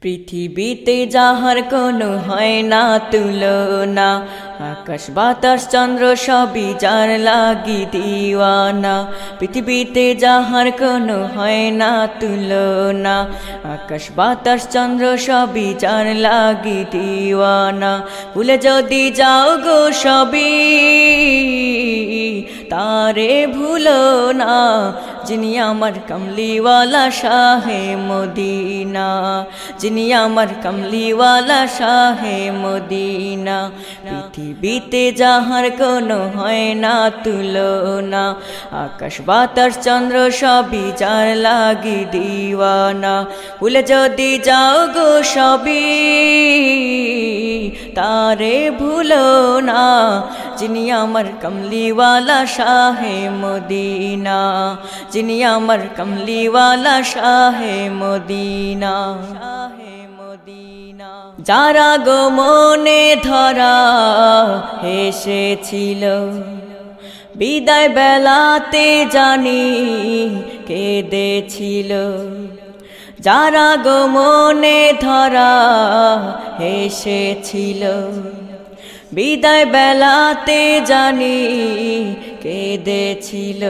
পৃথিবীতে যাহার কোনো হয় না, তুলনা। আকাশ, বাতাস, চন্দ্র সবই যার লাগি দিওয়ানা। পৃথিবীতে যাহার কোনো হয় না, তুলনা। আকাশ, বাতাস, চন্দ্র সবই যার লাগি দিওয়ানা। ভুলে যদি যাও গো সবই, তারে ভুলো না। যিনি আমার কমলিওয়ালা শাহে মদিনা, যিনি আমার কমলিওয়ালা শাহে মদিনা। পৃথিবীতে যাহার কোনো হয় না তুলনা, আকাশ, বাতাস, চন্দ্র সবই যার লাগি দিওয়ানা। ভুলে যদি যাও গো সবই তারে ভুলো না, যিনি আমার কমলিওয়ালা শাহে মদিনা, যিনি আমার কমলিওয়ালা শাহে মদিনা শাহে মদিনা। যারা গো মনে ধরা এসেছিল বিদায় বেলাতে জানি কেঁদেছিল। যারা গো মনে ধরা এসেছিল বিদায় বেলাতে জানি কেঁদেছিল।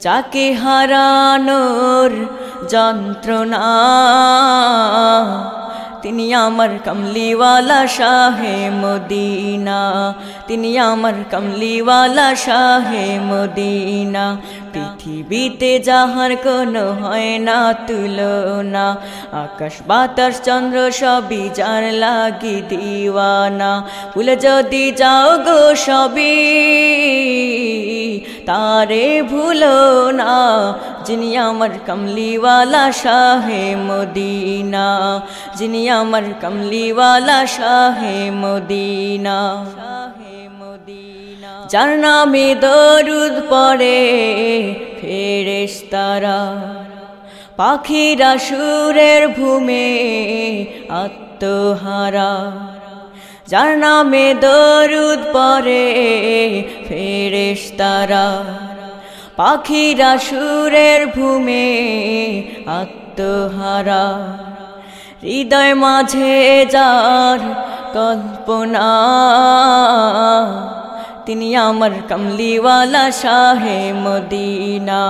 যাকে হারানোর যন্ত্রণা, তিনি আমার কমলিওয়ালা শাহে মদিনা। তিনি আমার কমলিওয়ালা শাহে মদিনা। পৃথিবীতে যাহার কোনো হয় না, তুলনা। আকাশ, বাতাস, চন্দ্র সবই যার লাগি দিওয়ানা। ভুলে যদি যাও গো সবই, তারে ভুলো না। যিনি আমার কমলিওয়ালা শাহে মদিনা। যিনি আমার কমলিওয়ালা শাহে মদিনা। শাহে মদিনা। যার নামে দরুদ পড়ে, ফেরেশ তারা। পাখিরা সুরের ভূমে আত্মহারা। যার নামে দরুদ পরে ফেরেশ তারা। পাখিরা সুরের ভূমে আত্মহারা। হৃদয় মাঝে যার কল্পনা। তিনি আমার কমলিওয়ালা শাহে মদিনা।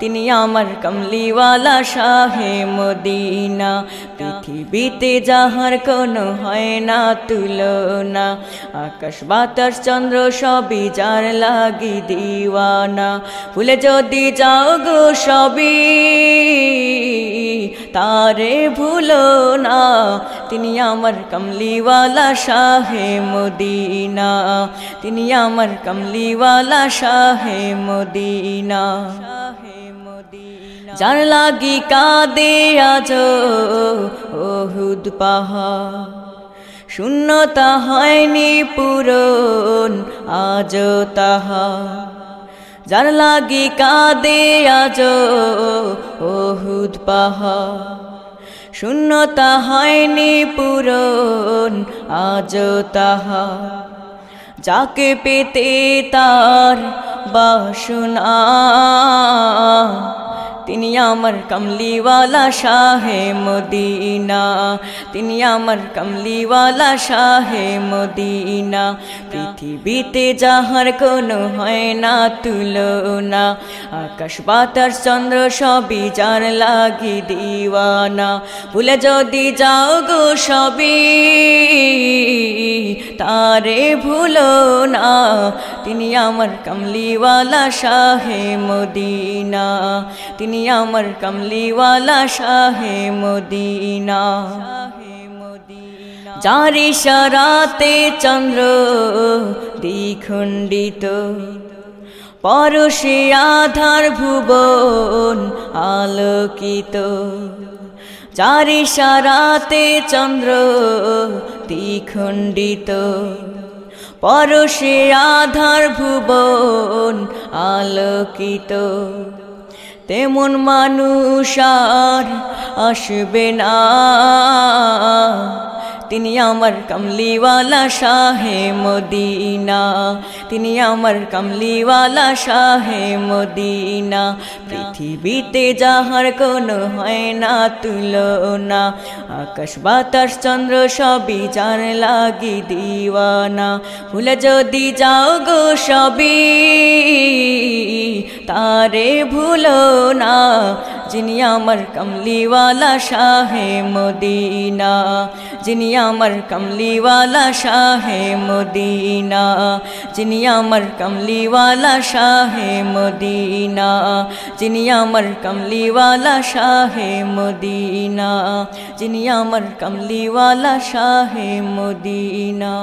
তিনি আমার কমলিওয়ালা শাহে মদিনা। পৃথিবীতে যাহার কোনো হয় না তুলনা, আকাশ, বাতাস, চন্দ্র সবই যার লাগি দিওয়ানা। ভুলে যদি যাও গো সবই তারে ভুলো না। তিনি আমার কমলিওয়ালা শাহে মদিনা। তিনি আমার কমলিওয়ালা শাহে মদিনা। যার লাগি কাদে আজ ওহুদ পাহা শূন্যতা হয়নি পূরণ আজ তাহা যার লাগি কাঁদে আজ ওহুদ পাহা শূন্যতা হয়নি পূরণ আজ তাহা যাকে পেতে তার বাসনা তিনি আমার কমলিওয়ালা শাহে মদিনা। তিনি আমার কমলিওয়ালা শাহে মদিনা। পৃথিবীতে যাহার কোনো হয় না তুলনা। আকাশ, বাতাস, চন্দ্র সবই যার লাগি দিওয়ানা। ভুলে যদি যাও গো সবই, তারে ভুলো না। তিনি আমার কমলিওয়ালা শাহে মদিনা। তিনি আমার কমলিওয়ালা শাহে মদিনা। যার ইশারাতে চন্দ্র দ্বিখণ্ডিত। পরশে আধার ভুবন আলোকিত। যার ইশারাতে চন্দ্র দ্বিখণ্ডিত। পরশে আধার ভুবন আলোকিত। তেমন মানুষ আর আসবে না। তিনি আমার কমলিওয়ালা শাহে মদিনা। তিনি আমার কমলিওয়ালা শাহে মদিনা। পৃথিবীতে যাহার কোনো হয় না, তুলনা। আকাশ, বাতাস, চন্দ্র সবই যার লাগি দিওয়ানা। ভুলে যদি যাও গো সবই তারে ভুলো না, যিনি আমার কমলিওয়ালা শাহে মদিনা, যিনি আমার কমলিওয়ালা শাহে মদিনা, যিনি আমার কমলিওয়ালা শাহে মদিনা, যিনি আমার কমলিওয়ালা শাহে মদিনা, যিনি আমার কমলিওয়ালা শাহে মদিনা।